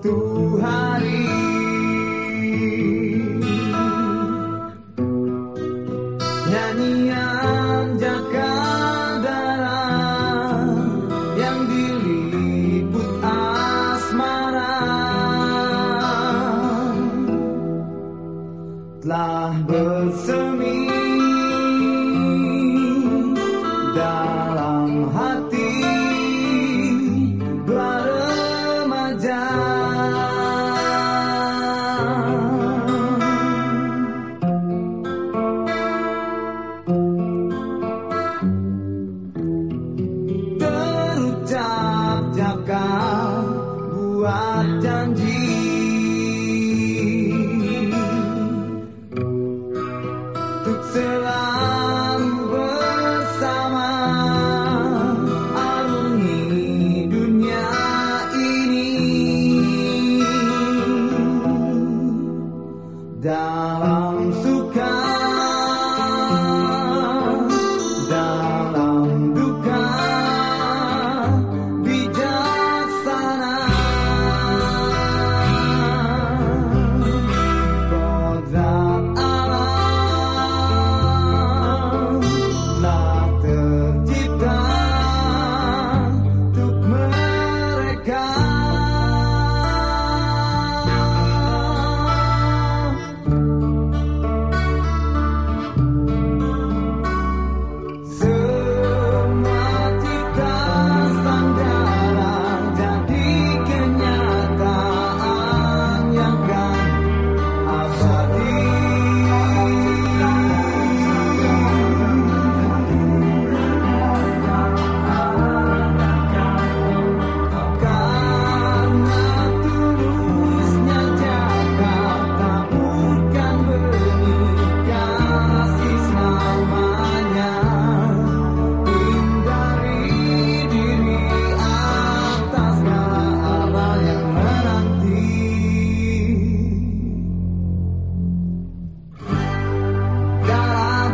suatu hari. Nyanyian Jakarta yang diliput asmara telah bersemi be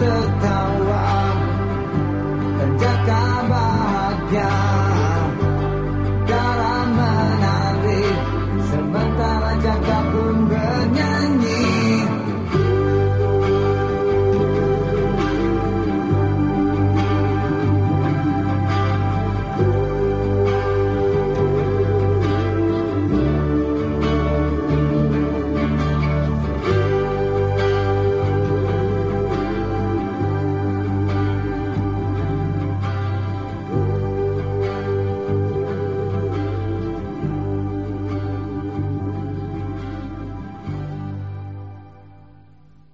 the